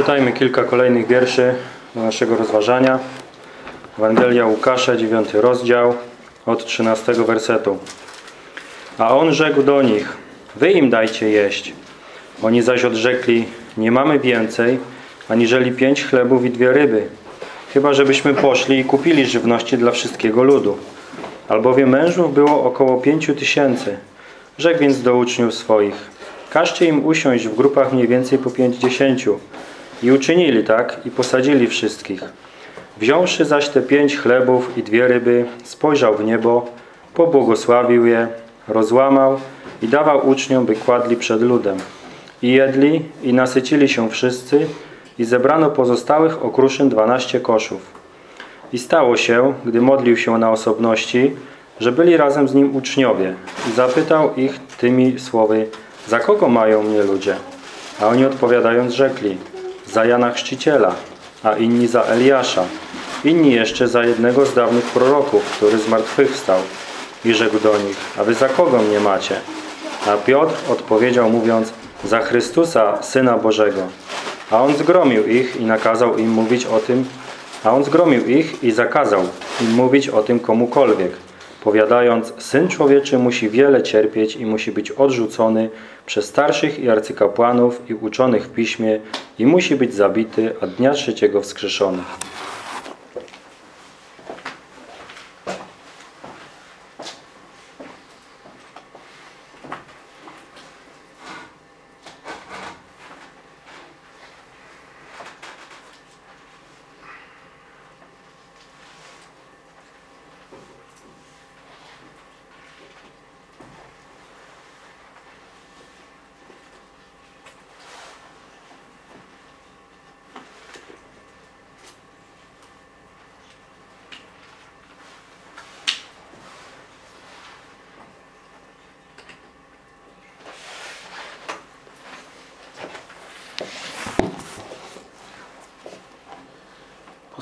Przeczytajmy kilka kolejnych wierszy do naszego rozważania. Ewangelia Łukasza, 9 rozdział, od 13 wersetu. A on rzekł do nich, wy im dajcie jeść. Oni zaś odrzekli, nie mamy więcej, aniżeli pięć chlebów i dwie ryby. Chyba, żebyśmy poszli i kupili żywności dla wszystkiego ludu. Albowiem mężów było około pięciu tysięcy. Rzekł więc do uczniów swoich, każcie im usiąść w grupach mniej więcej po pięćdziesięciu. I uczynili tak i posadzili wszystkich. Wziąwszy zaś te pięć chlebów i dwie ryby, spojrzał w niebo, pobłogosławił je, rozłamał i dawał uczniom, by kładli przed ludem. I jedli, i nasycili się wszyscy, i zebrano pozostałych okruszyn dwanaście koszów. I stało się, gdy modlił się na osobności, że byli razem z nim uczniowie i zapytał ich tymi słowy, za kogo mają mnie ludzie? A oni odpowiadając rzekli, za Jana Chrzciciela, a inni za Eliasza, inni jeszcze za jednego z dawnych proroków, który zmartwychwstał. I rzekł do nich, a wy za kogo mnie macie? A Piotr odpowiedział mówiąc, za Chrystusa, Syna Bożego. A on zgromił ich i nakazał im mówić o tym, a on zgromił ich i zakazał im mówić o tym komukolwiek, powiadając, Syn Człowieczy musi wiele cierpieć i musi być odrzucony przez starszych i arcykapłanów i uczonych w piśmie i musi być zabity, a dnia trzeciego wskrzeszony.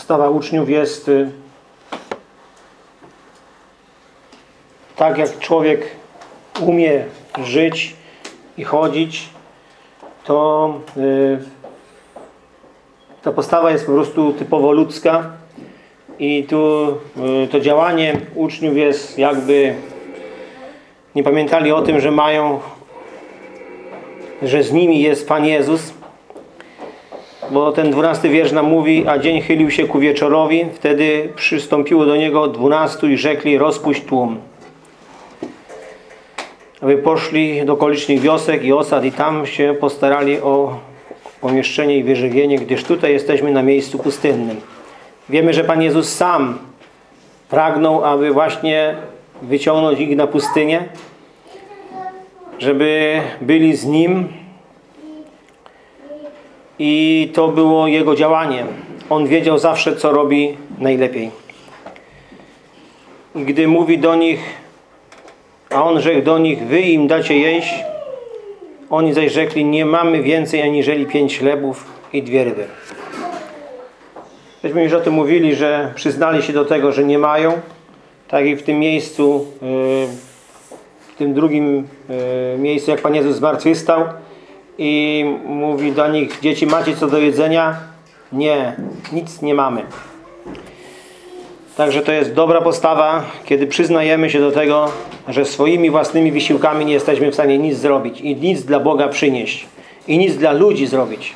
Postawa uczniów jest y, tak jak człowiek umie żyć i chodzić, to y, ta postawa jest po prostu typowo ludzka i tu y, to działanie uczniów jest jakby nie pamiętali o tym, że mają że z nimi jest Pan Jezus bo ten dwunasty wiersz nam mówi, a dzień chylił się ku wieczorowi, wtedy przystąpiło do niego dwunastu i rzekli, rozpuść tłum. Aby poszli do okolicznych wiosek i osad i tam się postarali o pomieszczenie i wyżywienie, gdyż tutaj jesteśmy na miejscu pustynnym. Wiemy, że Pan Jezus sam pragnął, aby właśnie wyciągnąć ich na pustynię, żeby byli z Nim, i to było jego działanie. On wiedział zawsze, co robi najlepiej. I gdy mówi do nich, a on rzekł do nich, wy im dacie jeść, oni zaś rzekli, nie mamy więcej aniżeli pięć chlebów i dwie ryby. Myśmy już o tym mówili, że przyznali się do tego, że nie mają. Tak i w tym miejscu, w tym drugim miejscu, jak Pan Jezus zmartwychwstał, i mówi do nich, dzieci macie co do jedzenia? Nie, nic nie mamy. Także to jest dobra postawa, kiedy przyznajemy się do tego, że swoimi własnymi wysiłkami nie jesteśmy w stanie nic zrobić i nic dla Boga przynieść i nic dla ludzi zrobić.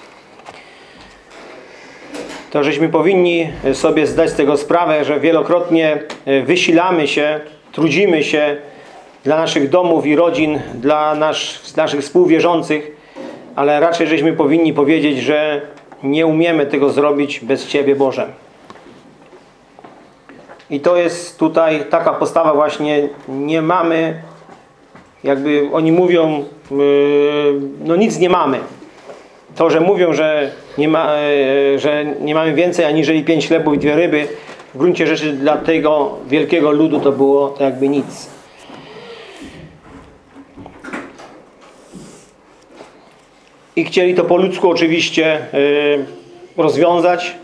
To żeśmy powinni sobie zdać z tego sprawę, że wielokrotnie wysilamy się, trudzimy się dla naszych domów i rodzin, dla nasz, naszych współwierzących, ale raczej żeśmy powinni powiedzieć, że nie umiemy tego zrobić bez Ciebie Boże. I to jest tutaj taka postawa właśnie, nie mamy, jakby oni mówią, no nic nie mamy. To, że mówią, że nie, ma, że nie mamy więcej aniżeli pięć chlebów i dwie ryby, w gruncie rzeczy dla tego wielkiego ludu to było to jakby nic. I chcieli to po ludzku oczywiście y, rozwiązać.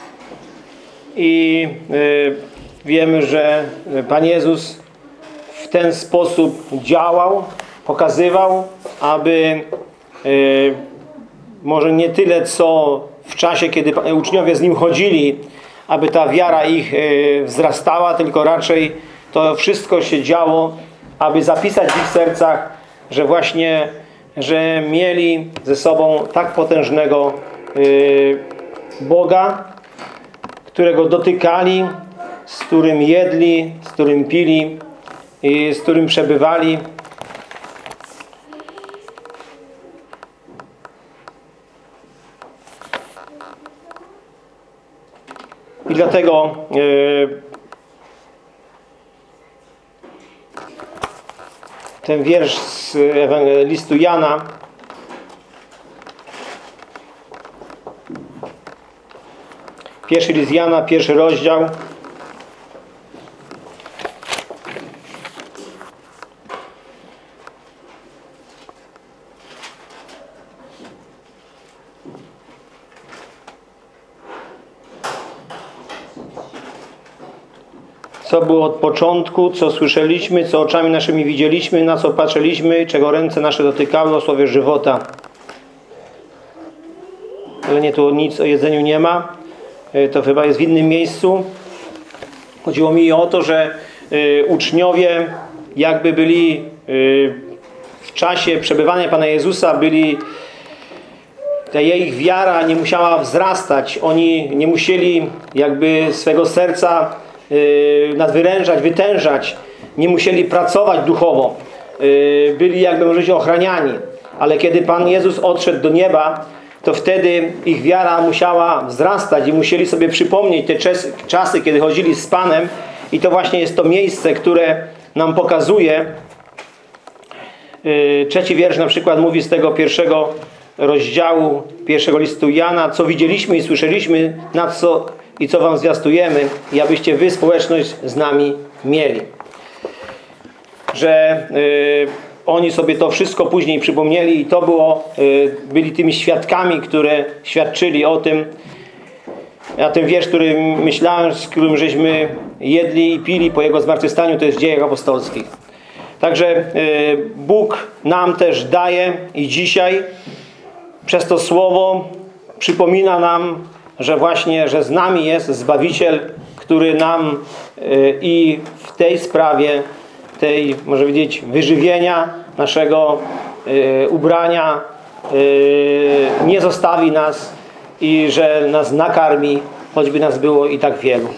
I y, wiemy, że Pan Jezus w ten sposób działał, pokazywał, aby y, może nie tyle co w czasie, kiedy uczniowie z nim chodzili, aby ta wiara ich wzrastała, tylko raczej to wszystko się działo, aby zapisać w ich sercach, że właśnie, że mieli ze sobą tak potężnego e, Boga, którego dotykali, z którym jedli, z którym pili i z którym przebywali. I dlatego e, ten wiersz z Ewangelistu Jana Pierwszy list Jana, pierwszy rozdział. Co było od początku, co słyszeliśmy, co oczami naszymi widzieliśmy, na co patrzyliśmy, czego ręce nasze dotykały o słowie żywota. Ale nie tu nic o jedzeniu nie ma. Y, To chyba jest w innym miejscu. Chodziło mi o to, że y, uczniowie jakby byli y, w czasie przebywania Pana Jezusa byli ta ich wiara nie musiała wzrastać. Oni nie musieli jakby swego serca nadwyrężać, wytężać. Nie musieli pracować duchowo. Yy, byli jakby możecie ochraniani. Ale kiedy Pan Jezus odszedł do nieba, to wtedy ich wiara musiała wzrastać i musieli sobie przypomnieć te czas, czasy, kiedy chodzili z Panem i to właśnie jest to miejsce, które nam pokazuje Yy, Trzeci wiersz na przykład mówi z tego pierwszego rozdziału pierwszego listu Jana, co widzieliśmy i słyszeliśmy, na co i co wam zwiastujemy, i abyście wy społeczność z nami mieli. Że y, oni sobie to wszystko później przypomnieli i to było, y, byli tymi świadkami, które świadczyli o tym, a ten wiersz, który myślałem, z którym żeśmy jedli i pili po Jego zmartwychwstaniu, to jest Dziejach Apostolskich. Także y, Bóg nam też daje i dzisiaj przez to Słowo przypomina nam, że właśnie, że z nami jest Zbawiciel, który nam y, i w tej sprawie, tej, może powiedzieć, wyżywienia naszego y, ubrania y, nie zostawi nas i że nas nakarmi, choćby nas było i tak wielu.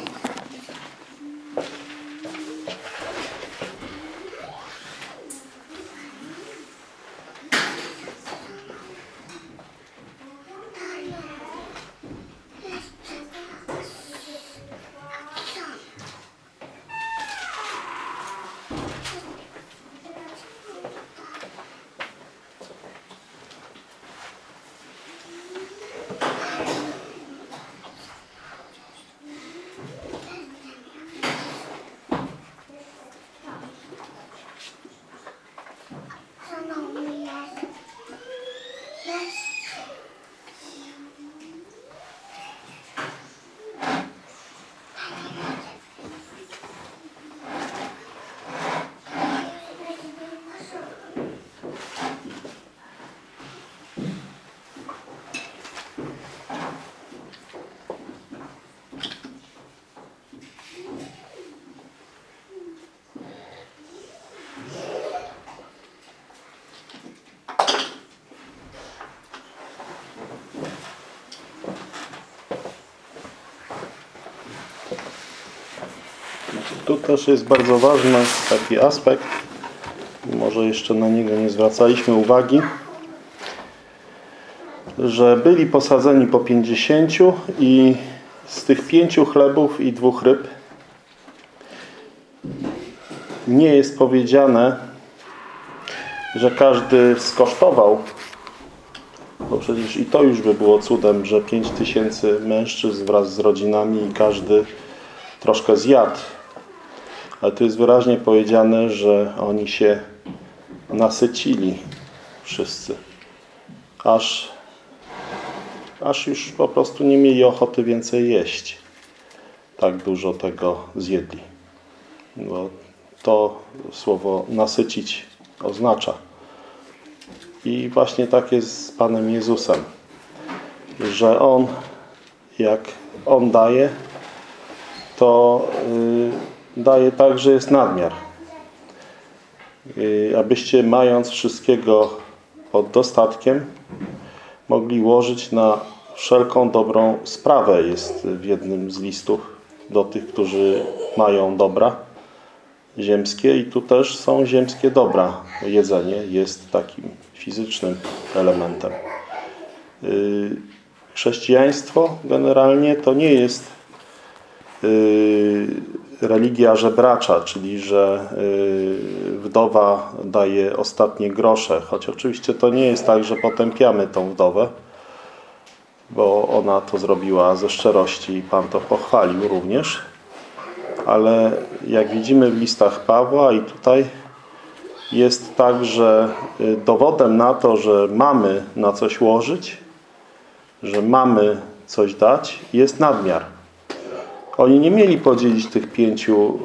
Tu też jest bardzo ważny taki aspekt, może jeszcze na niego nie zwracaliśmy uwagi, że byli posadzeni po pięćdziesięciu i z tych pięciu chlebów i dwóch ryb nie jest powiedziane, że każdy skosztował, bo przecież i to już by było cudem, że pięć tysięcy mężczyzn wraz z rodzinami i każdy troszkę zjadł. Ale tu jest wyraźnie powiedziane, że oni się nasycili wszyscy. Aż, aż już po prostu nie mieli ochoty więcej jeść. Tak dużo tego zjedli. Bo to słowo nasycić oznacza. I właśnie tak jest z Panem Jezusem. że On, jak On daje, to y, daje tak, że jest nadmiar. Y, abyście mając wszystkiego pod dostatkiem, mogli łożyć na wszelką dobrą sprawę, jest w jednym z listów do tych, którzy mają dobra ziemskie i tu też są ziemskie dobra. Jedzenie jest takim fizycznym elementem. Y, Chrześcijaństwo generalnie to nie jest y, religia żebracza, czyli że y, wdowa daje ostatnie grosze, choć oczywiście to nie jest tak, że potępiamy tą wdowę, bo ona to zrobiła ze szczerości i Pan to pochwalił również. Ale jak widzimy w listach Pawła i tutaj jest tak, że y, dowodem na to, że mamy na coś łożyć, że mamy coś dać, jest nadmiar. Oni nie mieli podzielić tych pięciu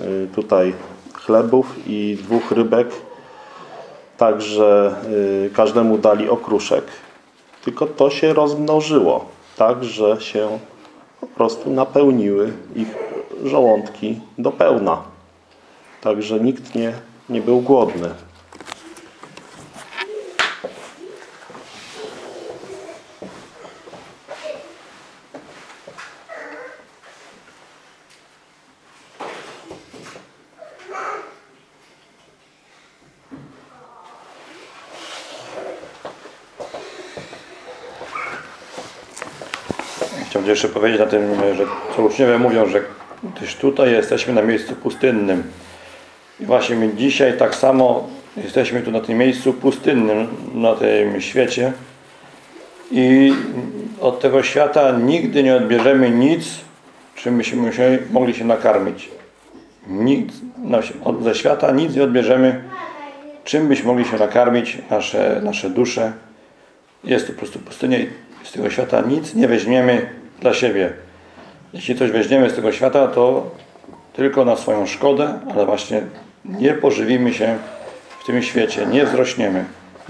y, tutaj chlebów i dwóch rybek, tak, że y, każdemu dali okruszek. Tylko to się rozmnożyło, tak, że się po prostu napełniły ich żołądki do pełna. Także nikt nie, nie był głodny. Chciałbym jeszcze powiedzieć na tym, że co uczniowie mówią, że gdyż tutaj jesteśmy na miejscu pustynnym. I właśnie my dzisiaj tak samo jesteśmy tu na tym miejscu pustynnym, na tym świecie. I od tego świata nigdy nie odbierzemy nic, czym byśmy mogli się nakarmić. Nic, od, ze świata nic nie odbierzemy, czym byśmy mogli się nakarmić, nasze, nasze dusze. Jest to po prostu pustynia i z tego świata nic nie weźmiemy dla siebie. Jeśli coś weźmiemy z tego świata, to tylko na swoją szkodę, ale właśnie nie pożywimy się w tym świecie, nie wzrośniemy.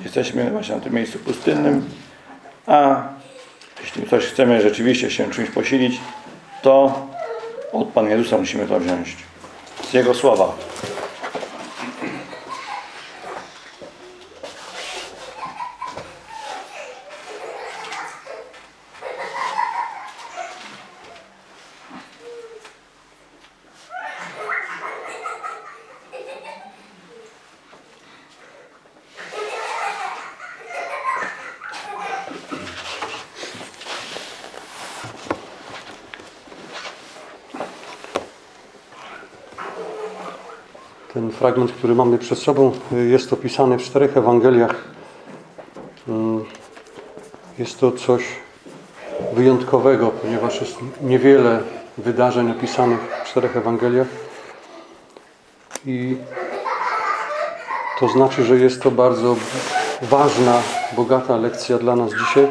Jesteśmy właśnie na tym miejscu pustynnym, a jeśli coś chcemy rzeczywiście się czymś posilić, to od Pana Jezusa musimy to wziąć. Z Jego słowa. Ten fragment, który mamy przed sobą, jest opisany w czterech Ewangeliach. Mm, Jest to coś wyjątkowego, ponieważ jest niewiele wydarzeń opisanych w czterech Ewangeliach. I to znaczy, że jest to bardzo ważna, bogata lekcja dla nas dzisiaj.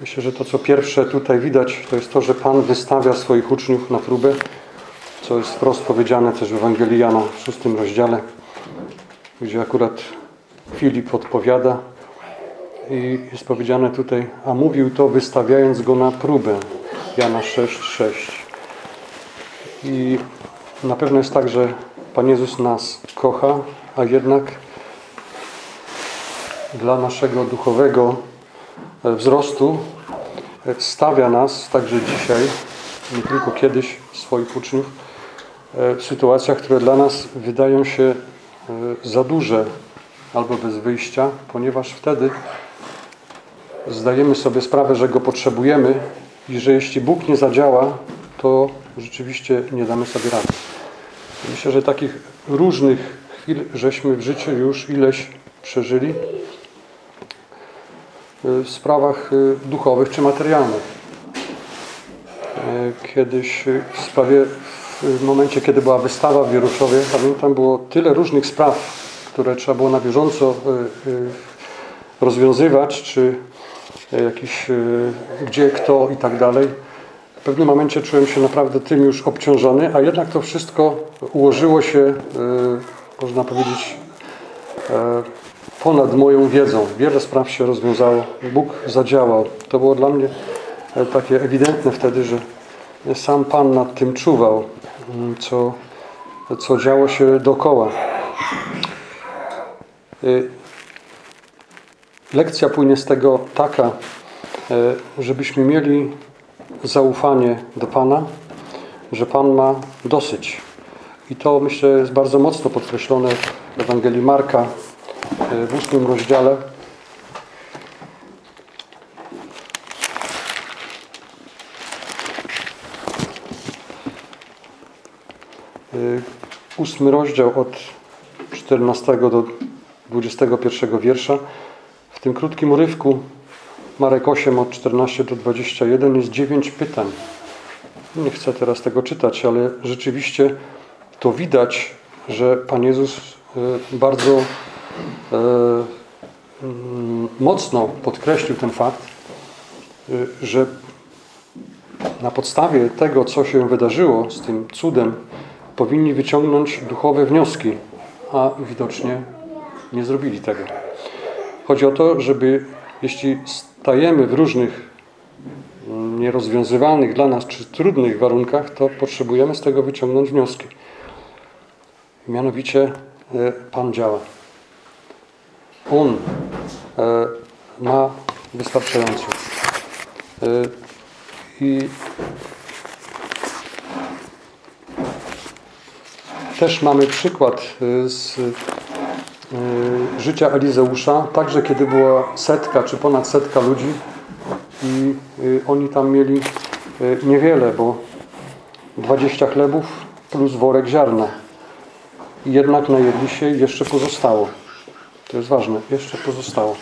Myślę, że to, co pierwsze tutaj widać, to jest to, że Pan wystawia swoich uczniów na próbę co jest wprost powiedziane też w Ewangelii Jana w szóstym rozdziale, gdzie akurat Filip odpowiada i jest powiedziane tutaj, a mówił to wystawiając go na próbę. Jana 6,6. I na pewno jest tak, że Pan Jezus nas kocha, a jednak dla naszego duchowego wzrostu stawia nas także dzisiaj, nie tylko kiedyś, swoich uczniów, w sytuacjach, które dla nas wydają się e, za duże albo bez wyjścia, ponieważ wtedy zdajemy sobie sprawę, że Go potrzebujemy i że jeśli Bóg nie zadziała, to rzeczywiście nie damy sobie rady. Myślę, że takich różnych chwil żeśmy w życiu już ileś przeżyli e, w sprawach e, duchowych czy materialnych. Kiedyś w sprawie w momencie, kiedy była wystawa w Wieruszowie, pamiętam, było tyle różnych spraw, które trzeba było na bieżąco y, y, rozwiązywać, czy jakiś y, gdzie, kto i tak dalej. W pewnym momencie czułem się naprawdę tym już obciążony, a jednak to wszystko ułożyło się, można powiedzieć, ponad moją wiedzą. Wiele spraw się rozwiązało. Bóg zadziałał. To było dla mnie e, takie ewidentne wtedy, że sam Pan nad tym czuwał, co, co działo się dookoła. Y, Lekcja płynie z tego taka, e, żebyśmy mieli zaufanie do Pana, że Pan ma dosyć. I to myślę jest bardzo mocno podkreślone w Ewangelii Marka e, w ósmym rozdziale. Ósmy rozdział od 14 do 21 wiersza. W tym krótkim urywku Marek 8 od 14 do 21 jest dziewięć pytań. Nie chcę teraz tego czytać, ale rzeczywiście to widać, że Pan Jezus e, bardzo mm, mocno podkreślił ten fakt, że na podstawie tego, co się wydarzyło z tym cudem, powinni wyciągnąć duchowe wnioski, a widocznie nie zrobili tego. Chodzi o to, żeby jeśli stajemy w różnych mm, nierozwiązywalnych dla nas czy trudnych warunkach, to potrzebujemy z tego wyciągnąć wnioski. Mianowicie e, Pan działa. On e, ma wystarczająco. E, I też mamy przykład e, z e, życia Elizeusza, także kiedy była setka czy ponad setka ludzi i e, oni tam mieli niewiele, bo 20 chlebów plus worek ziarna. Jednak najedli się jeszcze pozostało. To jest ważne, jeszcze pozostało.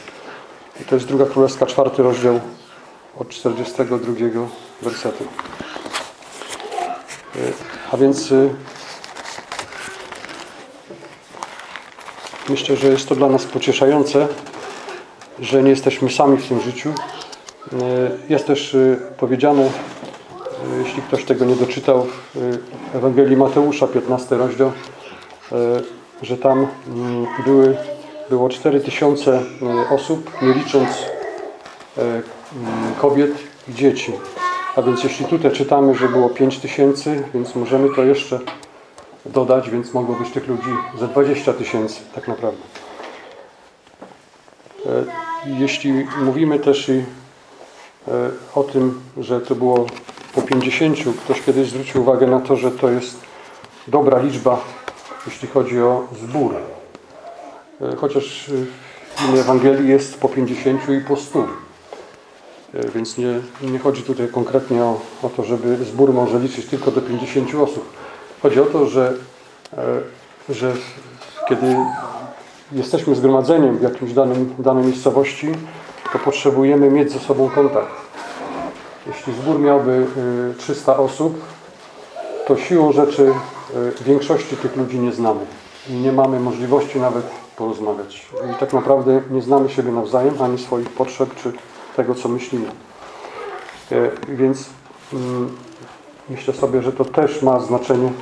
I to jest druga królewska, czwarty rozdział od 42 wersetu. A więc myślę, że jest to dla nas pocieszające, że nie jesteśmy sami w tym życiu. E, Jest też e, powiedziane, e, jeśli ktoś tego nie doczytał, w Ewangelii Mateusza, 15 rozdział, że tam mm, były, było 4000 e, osób, nie licząc mm, kobiet i dzieci. A więc jeśli tutaj czytamy, że było 5000, więc możemy to jeszcze dodać, więc mogło być tych ludzi ze 20 tysięcy tak naprawdę. E, Jeśli mówimy też i e, o tym, że to było po 50, ktoś kiedyś zwrócił uwagę na to, że to jest dobra liczba, jeśli chodzi o zbór. E, Chociaż w Ewangelii jest po 50 i po 100. E, Więc nie, nie chodzi tutaj konkretnie o, o to, żeby zbór może liczyć tylko do 50 osób. Chodzi o to, że, e, że kiedy jesteśmy zgromadzeniem w jakimś danym, danej miejscowości, to potrzebujemy mieć ze sobą kontakt. Jeśli zbór miałby e, 300 osób, to siłą rzeczy e, większości tych ludzi nie znamy. I nie mamy możliwości nawet porozmawiać. I tak naprawdę nie znamy siebie nawzajem, ani swoich potrzeb, czy tego, co myślimy. E, Więc mm, myślę sobie, że to też ma znaczenie,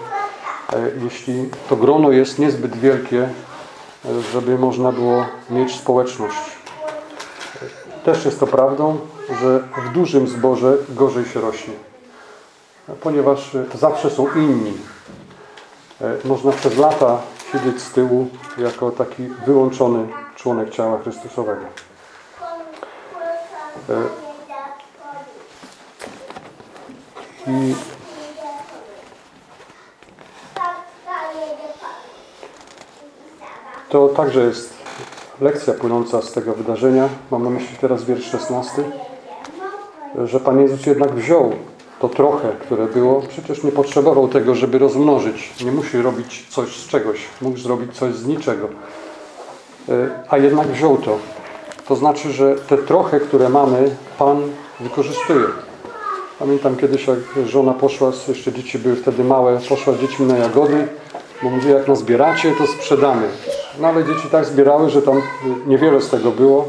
e, jeśli to grono jest niezbyt wielkie, e, żeby można było mieć społeczność. E, Też jest to prawdą, że w dużym zborze gorzej się rośnie, ponieważ zawsze są inni. Można przez lata siedzieć z tyłu jako taki wyłączony członek ciała Chrystusowego. I to także jest lekcja płynąca z tego wydarzenia. Mam na myśli teraz wiersz 16, że Pan Jezus jednak wziął to trochę, które było. Przecież nie potrzebował tego, żeby rozmnożyć. Nie musi robić coś z czegoś. Mógł zrobić coś z niczego. E, A jednak wziął to. To znaczy, że te trochę, które mamy, Pan wykorzystuje. Pamiętam kiedyś, jak żona poszła, jeszcze dzieci były wtedy małe, poszła dziećmi na jagody, bo mówi, jak nazbieracie, to sprzedamy. No ale dzieci tak zbierały, że tam niewiele z tego było,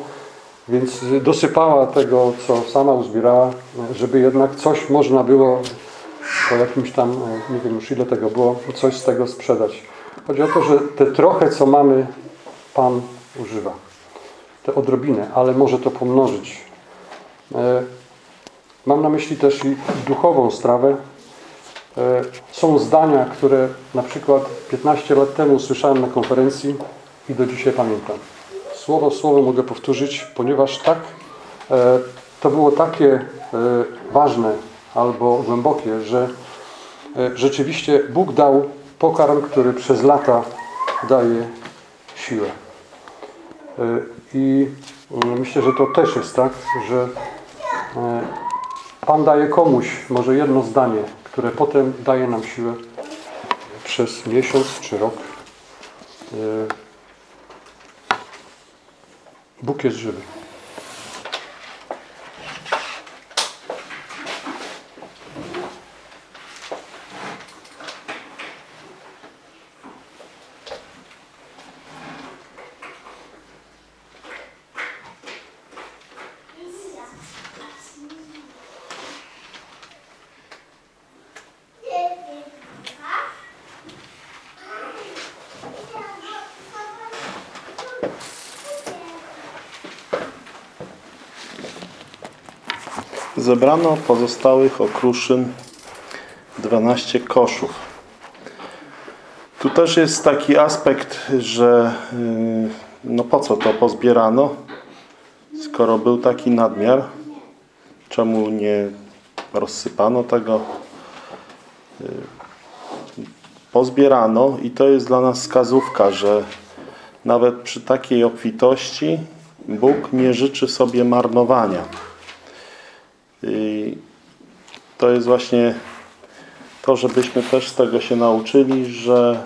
więc dosypała tego, co sama uzbierała, żeby jednak coś można było po jakimś tam, nie wiem już ile tego było, coś z tego sprzedać. Chodzi o to, że te trochę, co mamy, Pan używa. te odrobinę, ale może to pomnożyć. E, Mam na myśli też i duchową strawę. E, Są zdania, które na przykład 15 lat temu usłyszałem na konferencji i do dzisiaj pamiętam. Słowo słowo mogę powtórzyć, ponieważ tak e, to było takie e, ważne albo głębokie, że rzeczywiście Bóg dał pokarm, który przez lata daje siłę. I mm, myślę, że to też jest tak, że Pan daje komuś może jedno zdanie, które potem daje nam siłę przez miesiąc czy rok. E, Bóg jest żywy. Zebrano pozostałych okruszyn 12 koszów. Tu też jest taki aspekt, że yy, no po co to pozbierano, skoro był taki nadmiar, czemu nie rozsypano tego? Yy, Pozbierano i to jest dla nas wskazówka, że nawet przy takiej obfitości Bóg nie życzy sobie marnowania. I to właśnie to, żebyśmy też z tego się nauczyli, że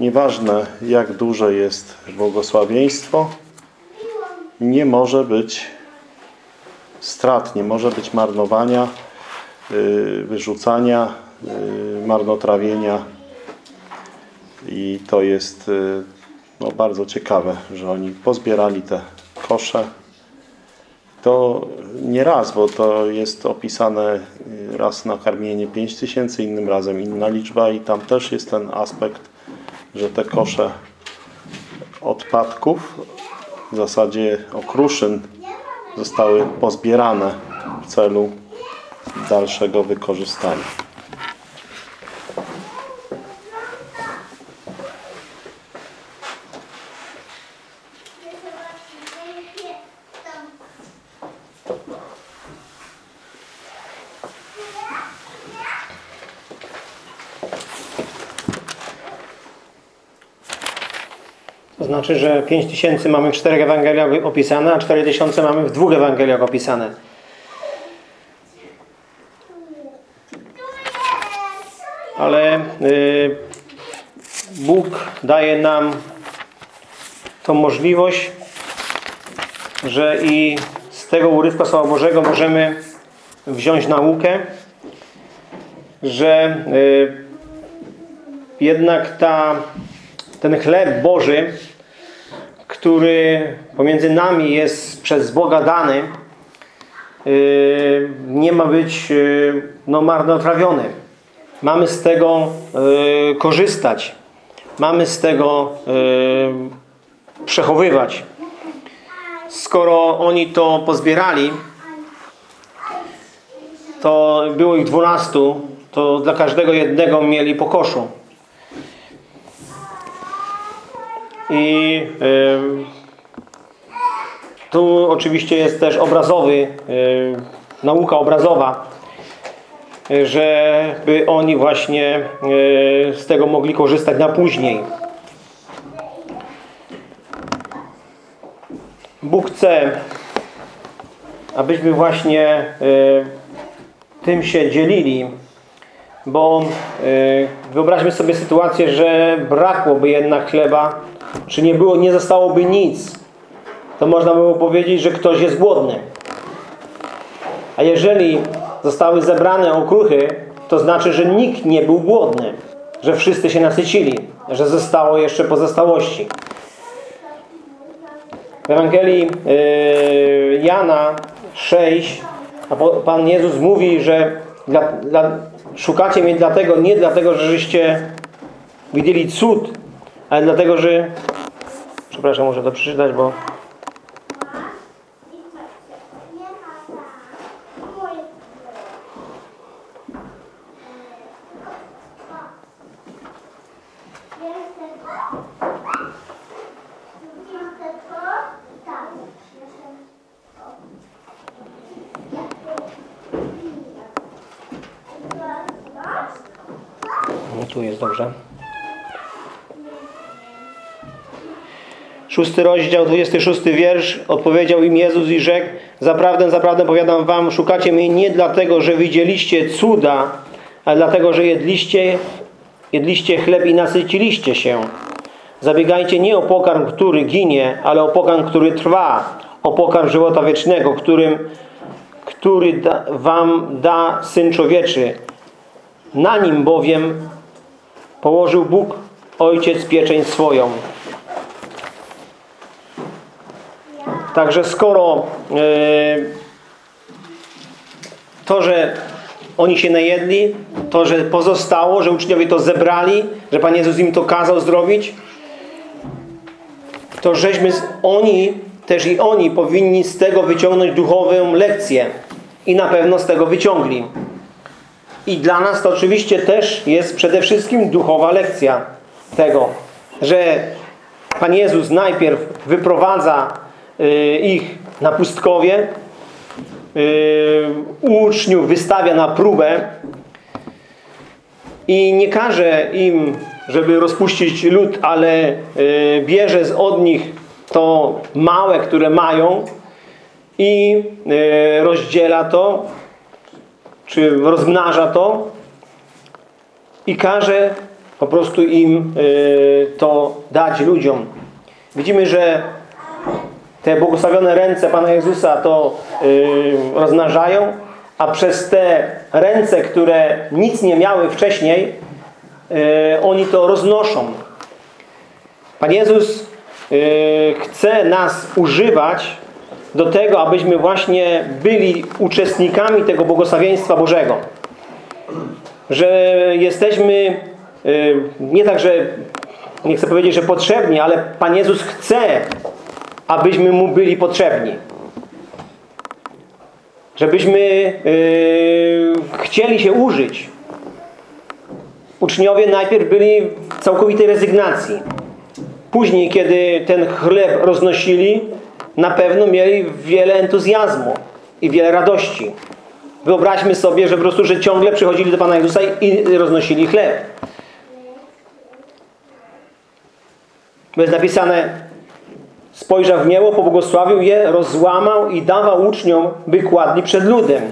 nieważne jak duże jest błogosławieństwo, nie może być strat, nie może być marnowania, yy, wyrzucania, yy, marnotrawienia. I to jest yy, no, bardzo ciekawe, że oni pozbierali te kosze. To nie raz, bo to jest opisane y, raz na karmienie 5 tysięcy, innym razem inna liczba i tam też jest ten aspekt, że te kosze odpadków, w zasadzie okruszyn, zostały pozbierane w celu dalszego wykorzystania. Znaczy, że 5 tysięcy mamy w czterech Ewangeliach opisane, a 4 tysiące mamy w dwóch Ewangeliach opisane. Ale y, Bóg daje nam tą możliwość, że i z tego urywka Słowa Bożego możemy wziąć naukę, że y, jednak ta, ten chleb Boży, który pomiędzy nami jest przez Boga dany, y, nie ma być y, no, marnotrawiony. Mamy z tego y, korzystać. Mamy z tego przechowywać. Skoro oni to pozbierali, to było ich dwunastu, to dla każdego jednego mieli po koszu. I tu oczywiście jest też obrazowy, nauka obrazowa, żeby oni właśnie z tego mogli korzystać na później. Bóg chce, abyśmy właśnie tym się dzielili, bo wyobraźmy sobie sytuację, że brakłoby jednak chleba, czy nie było, nie zostałoby nic, to można było powiedzieć, że ktoś jest głodny. A jeżeli zostały zebrane okruchy, to znaczy, że nikt nie był głodny, że wszyscy się nasycili, że zostało jeszcze pozostałości. W Ewangelii yy, Jana 6 a po- Pan Jezus mówi, że dla, dla, szukacie mnie dlatego, nie dlatego, że żeście widzieli cud, ale dlatego, że przepraszam, muszę to przeczytać, bo tu jest dobrze. Szósty rozdział, 26 wiersz. Odpowiedział im Jezus i rzekł Zaprawdę, zaprawdę powiadam wam, szukacie mnie nie dlatego, że widzieliście cuda, ale dlatego, że jedliście, jedliście chleb i nasyciliście się. Zabiegajcie nie o pokarm, który ginie, ale o pokarm, który trwa, o pokarm żywota wiecznego, którym, który da, wam da Syn Człowieczy. Na nim bowiem położył Bóg Ojciec pieczeń swoją. Także skoro e, to, że oni się najedli, to, że pozostało, że uczniowie to zebrali, że Pan Jezus im to kazał zrobić, to żeśmy oni, też i oni powinni z tego wyciągnąć duchową lekcję i na pewno z tego wyciągli. I dla nas to oczywiście też jest przede wszystkim duchowa lekcja tego, że Pan Jezus najpierw wyprowadza ich na pustkowie, y, uczniów wystawia na próbę i nie każe im, żeby rozpuścić lud, ale y, bierze od nich to małe, które mają i y, rozdziela to, czy rozmnaża to i każe po prostu im y, to dać ludziom. Widzimy, że te błogosławione ręce Pana Jezusa to y, rozmnażają, a przez te ręce, które nic nie miały wcześniej, y, oni to roznoszą. Pan Jezus y, chce nas używać do tego, abyśmy właśnie byli uczestnikami tego błogosławieństwa Bożego. Że jesteśmy y, nie tak, że nie chcę powiedzieć, że potrzebni, ale Pan Jezus chce, abyśmy Mu byli potrzebni. Żebyśmy yy, chcieli się użyć. Uczniowie najpierw byli w całkowitej rezygnacji. Później, kiedy ten chleb roznosili, na pewno mieli wiele entuzjazmu i wiele radości. Wyobraźmy sobie, że po prostu, że ciągle przychodzili do Pana Jezusa i roznosili chleb. Bo jest napisane spojrzał w niebo, pobłogosławił je, rozłamał i dawał uczniom, by kładli przed ludem.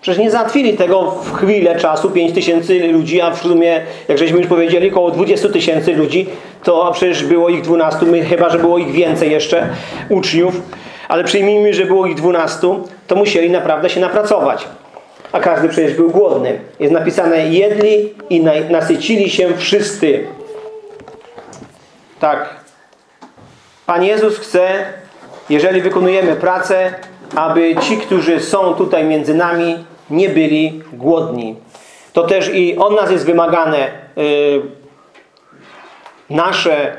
Przecież nie załatwili tego w chwilę czasu, 5 tysięcy ludzi, a w sumie, jak żeśmy już powiedzieli, około 20 tysięcy ludzi, to przecież było ich 12, my, chyba, że było ich więcej jeszcze, uczniów, ale przyjmijmy, że było ich 12, to musieli naprawdę się napracować. A każdy przecież był głodny. Jest napisane, jedli i na- nasycili się wszyscy. Tak, Pan Jezus chce, jeżeli wykonujemy pracę, aby ci, którzy są tutaj między nami, nie byli głodni. To też i od nas jest wymagane y, nasze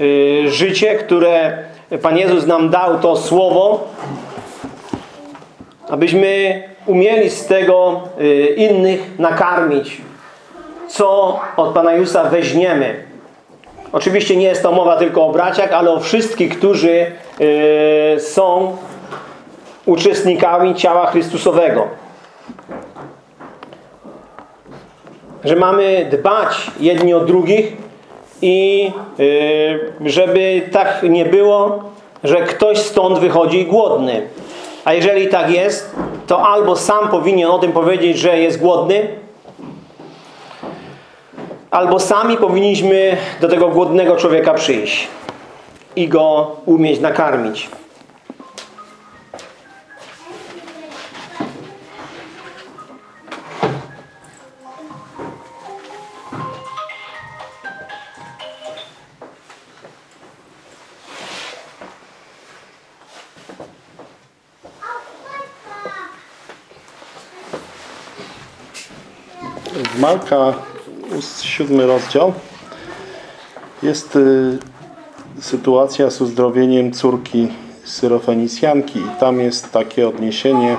y, życie, które Pan Jezus nam dał, to słowo, abyśmy umieli z tego y, innych nakarmić, co od Pana Jezusa weźmiemy. Oczywiście nie jest to mowa tylko o braciach, ale o wszystkich, którzy yy, są uczestnikami ciała Chrystusowego. Że mamy dbać jedni o drugich i yy, żeby tak nie było, że ktoś stąd wychodzi głodny. A jeżeli tak jest, to albo sam powinien o tym powiedzieć, że jest głodny, albo sami powinniśmy do tego głodnego człowieka przyjść i go umieć nakarmić. Marka, siódmy rozdział, jest y, sytuacja z uzdrowieniem córki Syrofenicjanki i tam jest takie odniesienie.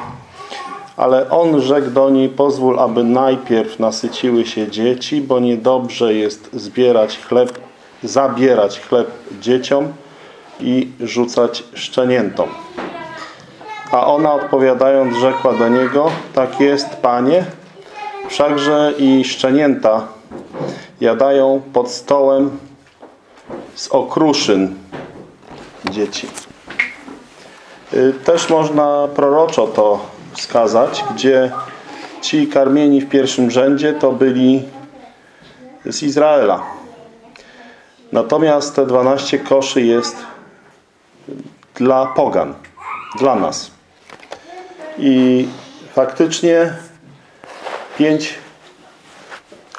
Ale on rzekł do niej, pozwól, aby najpierw nasyciły się dzieci, bo niedobrze jest zbierać chleb, zabierać chleb dzieciom i rzucać szczeniętom. A ona odpowiadając rzekła do niego, tak jest, panie, wszakże i szczenięta Jadają pod stołem z okruszyn dzieci. Y, Też można proroczo to wskazać, gdzie ci karmieni w pierwszym rzędzie to byli z Izraela. Natomiast te 12 koszy jest dla pogan, dla nas. I faktycznie pięć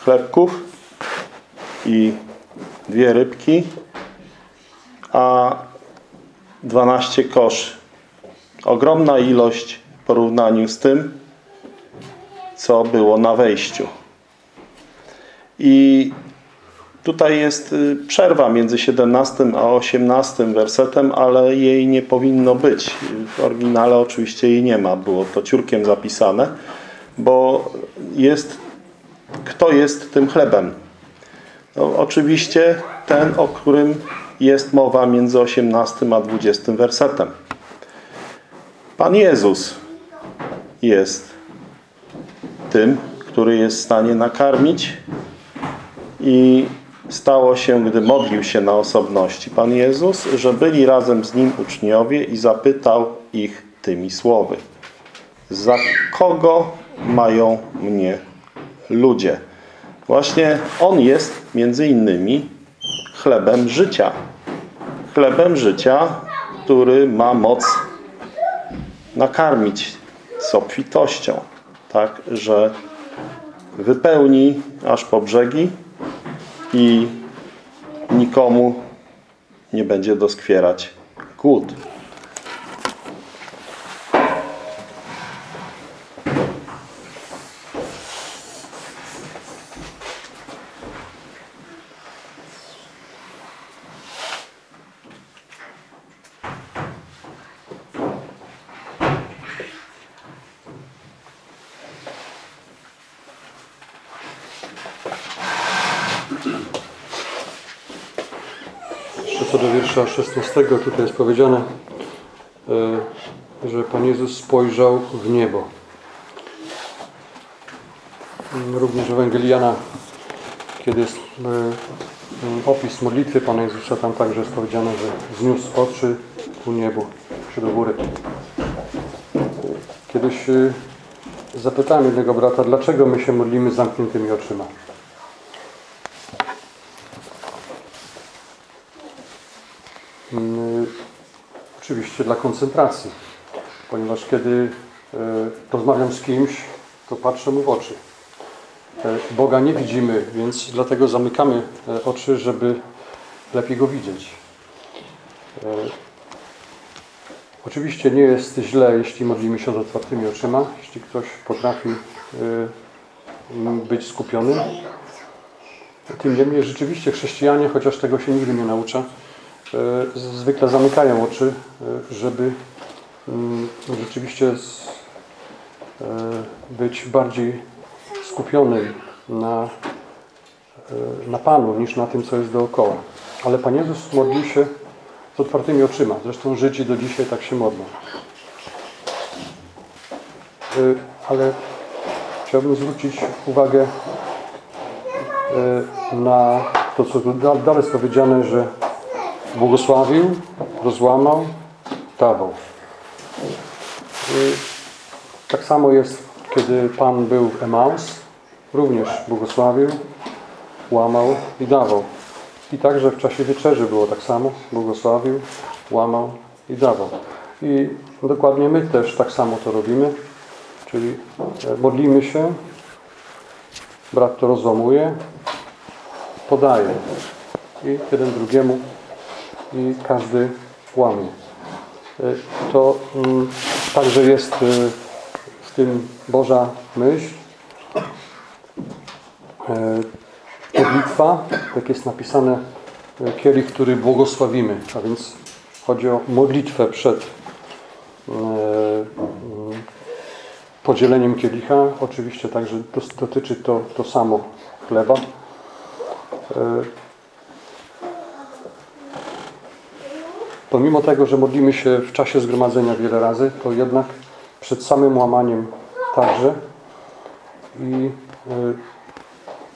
chlebków i dwie rybki, a 12 koszy. Ogromna ilość w porównaniu z tym, co było na wejściu. I tutaj jest y, przerwa między 17 a 18 wersetem, ale jej nie powinno być. W oryginale oczywiście jej nie ma, było to ciurkiem zapisane, bo jest, kto jest tym chlebem? No, oczywiście ten, o którym jest mowa między 18 a 20 wersetem. Pan Jezus jest tym, który jest w stanie nakarmić i stało się, gdy modlił się na osobności Pan Jezus, że byli razem z Nim uczniowie i zapytał ich tymi słowy. Za kogo mają mnie ludzie? Właśnie On jest między innymi chlebem życia. Chlebem życia, który ma moc nakarmić z obfitością, tak, że wypełni aż po brzegi i nikomu nie będzie doskwierać głód. Jeszcze do wiersza 16, tutaj jest powiedziane, e, że Pan Jezus spojrzał w niebo. Również w kiedy jest e, opis modlitwy Pana Jezusa, tam także jest powiedziane, że wzniósł oczy ku niebu, czy do góry. Kiedyś e, zapytałem jednego brata, dlaczego my się modlimy z zamkniętymi oczyma. Dla koncentracji, ponieważ kiedy e, rozmawiam z kimś, to patrzę mu w oczy. E, Boga nie widzimy, więc dlatego zamykamy e, oczy, żeby lepiej Go widzieć. Oczywiście nie jest źle, jeśli modlimy się z otwartymi oczyma, jeśli ktoś potrafi być skupiony. Tym niemniej rzeczywiście chrześcijanie, chociaż tego się nigdy nie naucza, zwykle zamykają oczy, e, żeby mm, rzeczywiście e, być bardziej skupionym na, e, na Panu niż na tym, co jest dookoła. Ale Pan Jezus modlił się z otwartymi oczyma. Zresztą Żydzi do dzisiaj tak się modlą. E, Ale chciałbym zwrócić uwagę e, na to, co tu da- dalej jest powiedziane, że błogosławił, rozłamał, dawał. Tak samo jest, kiedy Pan był w Emaus, również błogosławił, łamał i dawał. I także w czasie wieczerzy było tak samo, błogosławił, łamał i dawał. I dokładnie my też tak samo to robimy, czyli e, modlimy się, brat to rozłamuje, podaje i jeden drugiemu i każdy łamie. Y, To mm, także jest y, w tym Boża myśl. Y, Modlitwa, jak jest napisane, kielich, który błogosławimy, a więc chodzi o modlitwę przed mm, podzieleniem kielicha. Oczywiście także dotyczy to, to samo chleba. Pomimo tego, że modlimy się w czasie zgromadzenia wiele razy, to jednak przed samym łamaniem także. I y,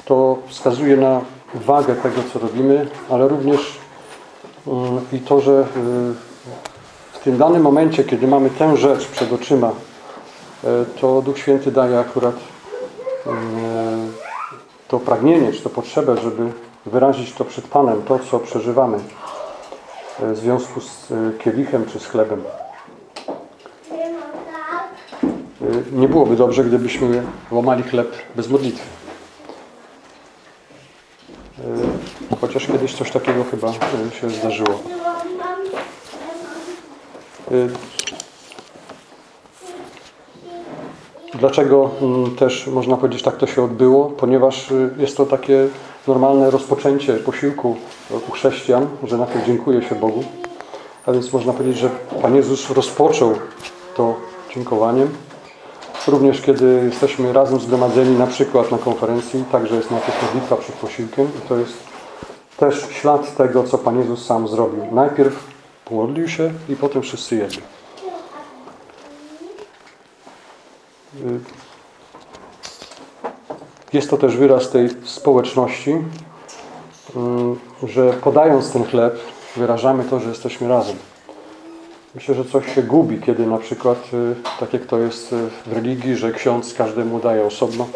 to wskazuje na wagę tego, co robimy, ale również mm, i to, że y, w tym danym momencie, kiedy mamy tę rzecz przed oczyma, y, to Duch Święty daje akurat y, to pragnienie, czy to potrzebę, żeby wyrazić to przed Panem, to, co przeżywamy. y, w związku z y, kielichem czy z chlebem. Y, Nie byłoby dobrze, gdybyśmy łamali chleb bez modlitwy. Chociaż kiedyś coś takiego chyba się zdarzyło. Dlaczego mm, też można powiedzieć tak to się odbyło? Ponieważ jest to takie normalne rozpoczęcie posiłku u chrześcijan, że najpierw dziękuję się Bogu. A więc można powiedzieć, że Pan Jezus rozpoczął to dziękowaniem. Również kiedy jesteśmy razem zgromadzeni, na przykład na konferencji, także jest najpierw modlitwa przed posiłkiem i to jest też ślad tego, co Pan Jezus sam zrobił. Najpierw pomodlił się i potem wszyscy jedli. Jest to też wyraz tej społeczności, y, że podając ten chleb, wyrażamy to, że jesteśmy razem. Myślę, że coś się gubi, kiedy na przykład, y, tak jak to jest y, w religii, że ksiądz każdemu daje osobno,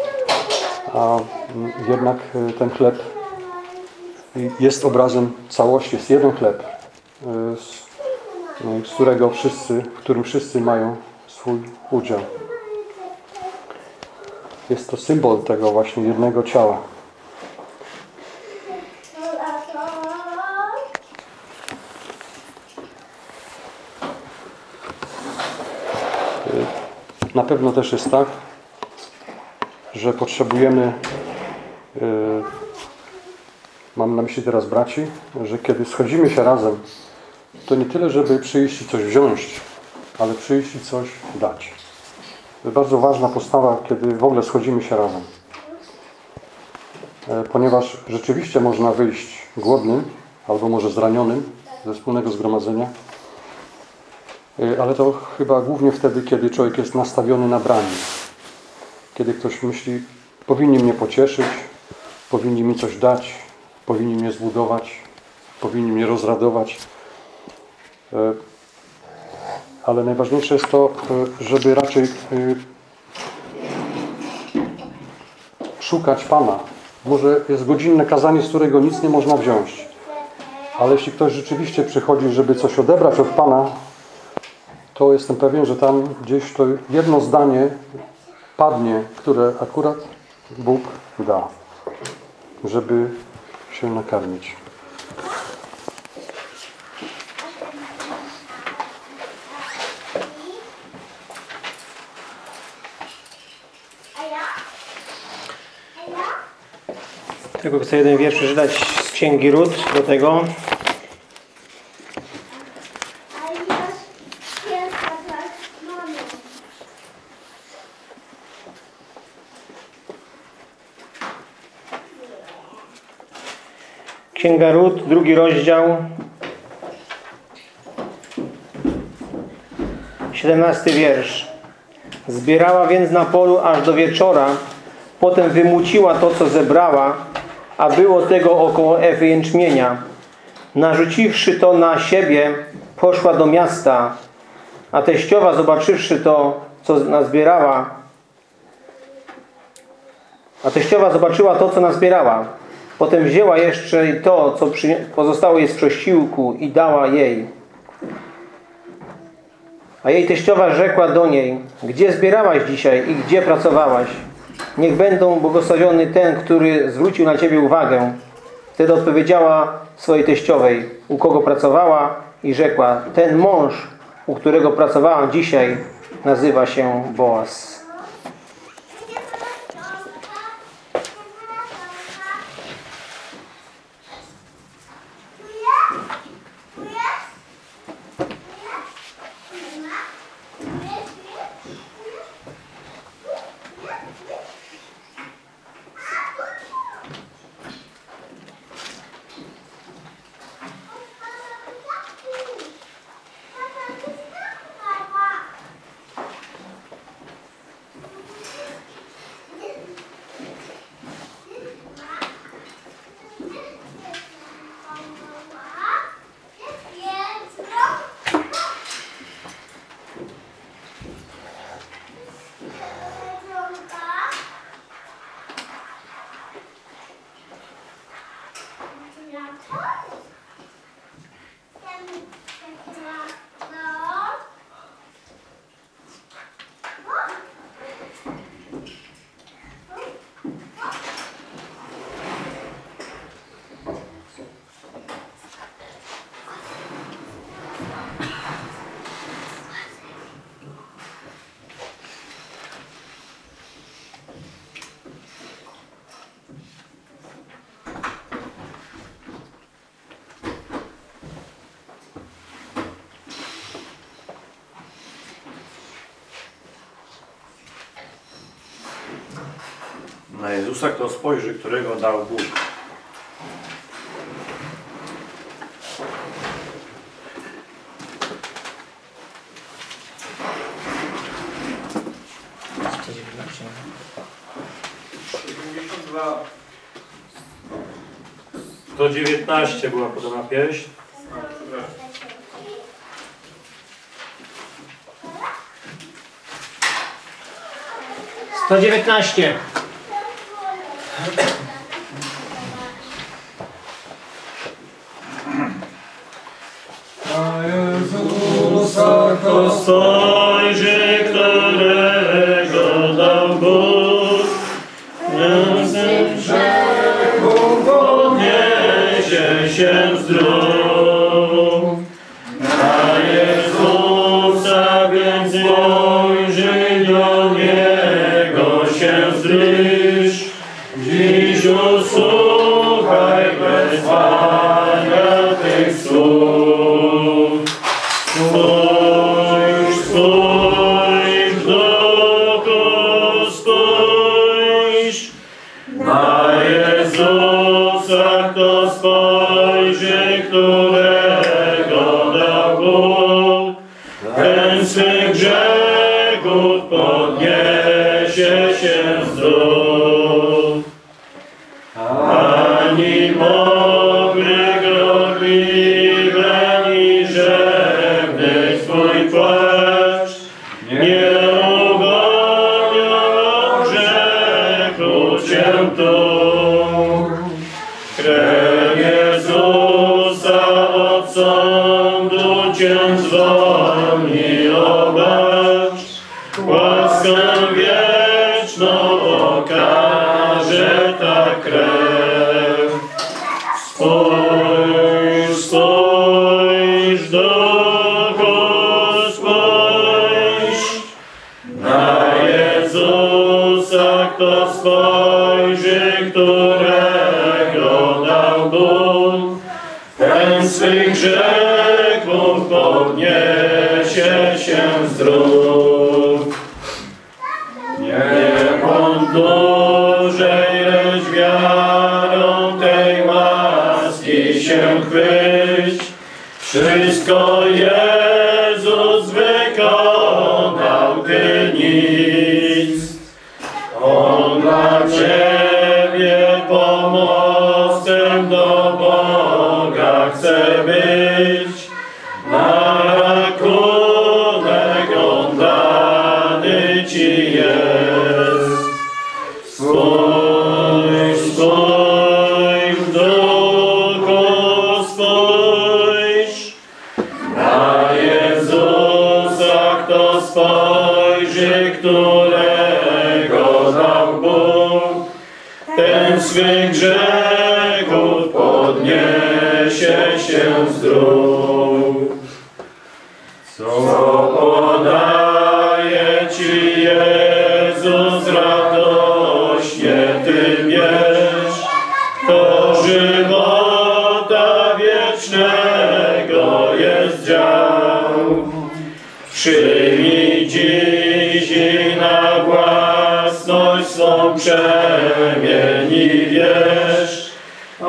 a mm, jednak y, ten chleb jest obrazem całości, jest jeden chleb, no, z którego wszyscy, w którym wszyscy mają swój udział. Jest to symbol tego właśnie jednego ciała. Na pewno też jest tak, że potrzebujemy, yy, mam na myśli teraz braci, że kiedy schodzimy się razem, to nie tyle, żeby przyjść i coś wziąć, ale przyjść i coś dać. Bardzo ważna postawa, kiedy w ogóle schodzimy się razem. E, Ponieważ rzeczywiście można wyjść głodnym albo może zranionym ze wspólnego zgromadzenia, E, ale to chyba głównie wtedy, kiedy człowiek jest nastawiony na branie. Kiedy ktoś myśli, powinni mnie pocieszyć, powinni mi coś dać, powinni mnie zbudować, powinni mnie rozradować. Ale najważniejsze jest to, e, żeby raczej e, szukać Pana. Może jest godzinne kazanie, z którego nic nie można wziąć. Ale jeśli ktoś rzeczywiście przychodzi, żeby coś odebrać od Pana, to jestem pewien, że tam gdzieś to jedno zdanie padnie, które akurat Bóg da, żeby się nakarmić. Tylko chcę jeden wiersz przeczytać z Księgi Ród do tego. Księga Ród, drugi rozdział. 17 wiersz. Zbierała więc na polu aż do wieczora, potem wymuciła to, co zebrała, a było tego około efy jęczmienia. Narzuciwszy to na siebie, poszła do miasta, a teściowa, zobaczywszy to, co nazbierała, a teściowa zobaczyła to, co nazbierała. Potem wzięła jeszcze to, co pozostało jej z prześciłku i dała jej. A jej teściowa rzekła do niej, gdzie zbierałaś dzisiaj i gdzie pracowałaś? Niech będą błogosławiony ten, który zwrócił na ciebie uwagę. Wtedy odpowiedziała swojej teściowej, u kogo pracowała i rzekła, ten mąż, u którego pracowałam dzisiaj, nazywa się Boaz. Jezusa, kto spojrzy, którego dał Bóg. Do 19 była podana pieśń. To 19. podniesie się zdrów. swych grzechów podniesie się zdrów. Co podaje Ci Jezus radośnie Ty wiesz, to żywota wiecznego jest dział. Przy przemieni wiesz, a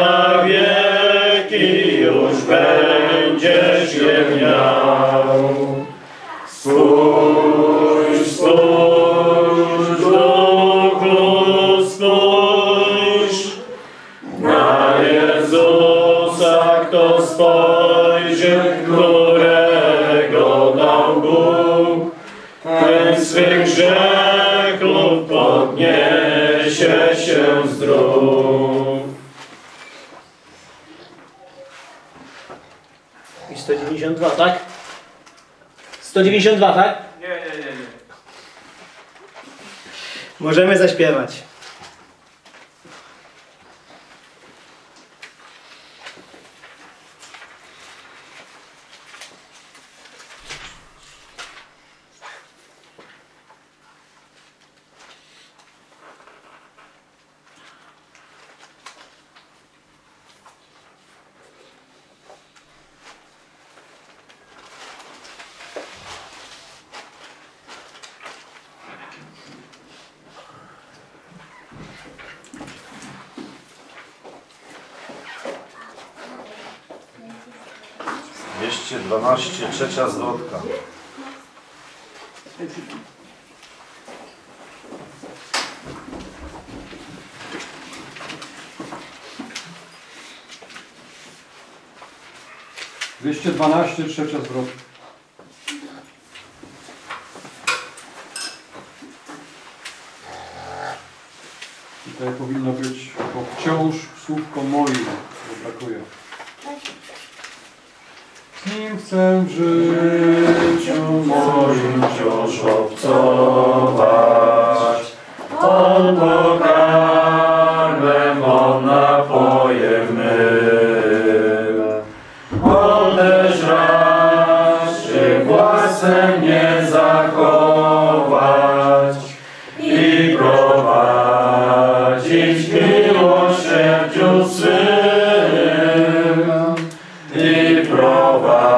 na wieki już będziesz je miał. Spójrz, spójrz, dookoło spójrz, na Jezusa kto spojrzy. 192, tak? 192, tak? Nie, nie, nie, nie. Możemy zaśpiewać. Trzecia zwrotka. Tutaj powinno być, bo wciąż słówko moim, bo brakuje. Z nim chcę w życiu moim wciąż obcować. On pokarmem, on napojem mym. On też raczy własem nie zachować i prowadzić miłosierdziu swym i prowadzić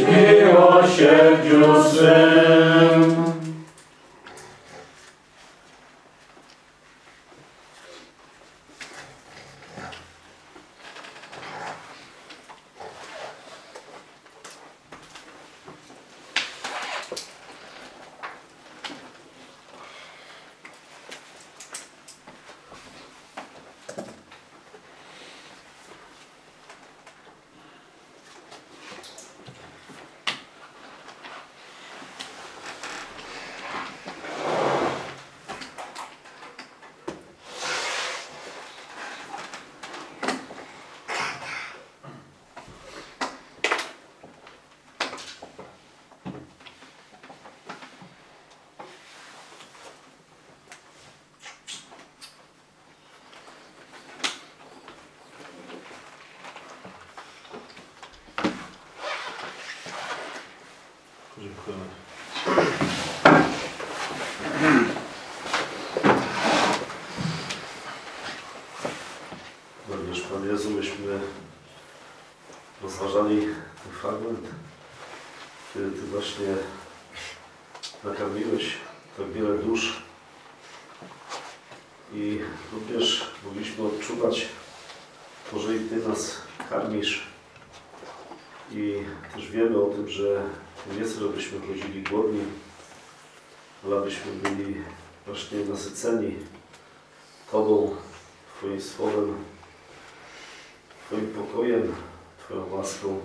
miłosierdziu swym. Dziękujemy. Panie Jezu, myśmy rozważali ten fragment, kiedy Ty właśnie nakarmiłeś tak wiele dusz i również mogliśmy odczuwać to, że i Ty nas karmisz. I też wiemy o tym, że nie chcę, żebyśmy chodzili głodni, ale abyśmy byli właśnie nasyceni Tobą, Twoim słowem, Twoim pokojem, Twoją łaską.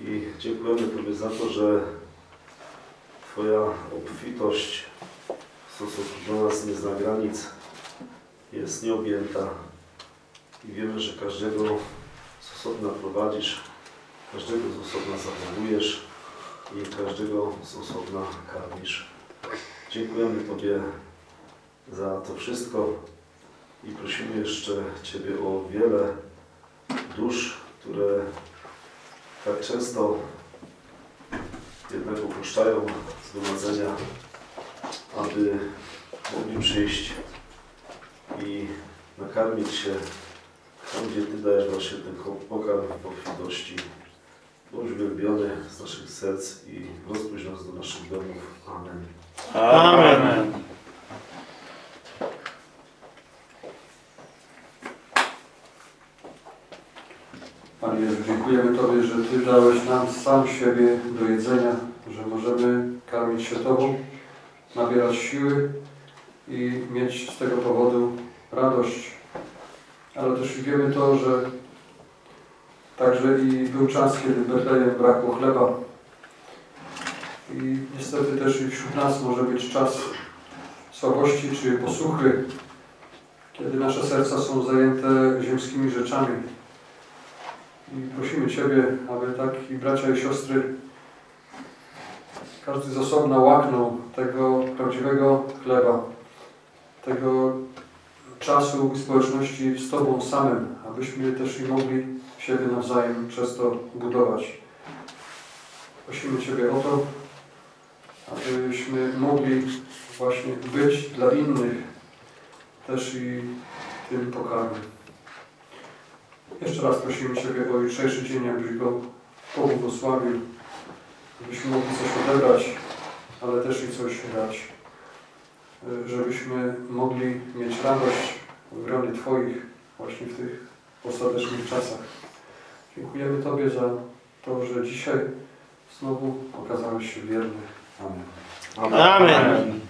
I dziękujemy Tobie za to, że Twoja obfitość w stosunku do nas nie zna granic, jest nieobjęta i wiemy, że każdego z osobna prowadzisz, każdego z osobna zachowujesz i każdego z osobna karmisz. Dziękujemy Tobie za to wszystko i prosimy jeszcze Ciebie o wiele dusz, które tak często jednak opuszczają zgromadzenia, aby mogli przyjść i nakarmić się tam, gdzie Ty dajesz właśnie ten pokarm obfitości. Bądź wielbiony z naszych serc i rozpuść nas do naszych domów. Amen. Amen. Panie dziękujemy Tobie, że Ty dałeś nam sam siebie do jedzenia, że możemy karmić się Tobą, nabierać siły i mieć z tego powodu radość. Ale też wiemy to, że także i był czas, kiedy w Betlejem brakło chleba. I niestety też i wśród nas może być czas słabości czy posuchy, kiedy nasze serca są zajęte ziemskimi rzeczami. I prosimy Ciebie, aby tak i bracia i siostry, każdy z osobna łaknął tego prawdziwego chleba, tego czasu i społeczności z Tobą samym, abyśmy też i mogli siebie nawzajem przez to budować. Prosimy Ciebie o to, abyśmy mogli właśnie być dla innych też i tym pokarmem. Jeszcze raz prosimy Ciebie o jutrzejszy dzień, abyś go pobłogosławił, abyśmy mogli coś odebrać, ale też i coś dać. Żebyśmy mogli mieć radość w gronie Twoich właśnie w tych ostatecznych czasach. Dziękujemy Tobie za to, że dzisiaj znowu okazałeś się wierny. Amen. Amen.